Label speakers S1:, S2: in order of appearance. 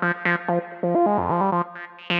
S1: I am a poor man.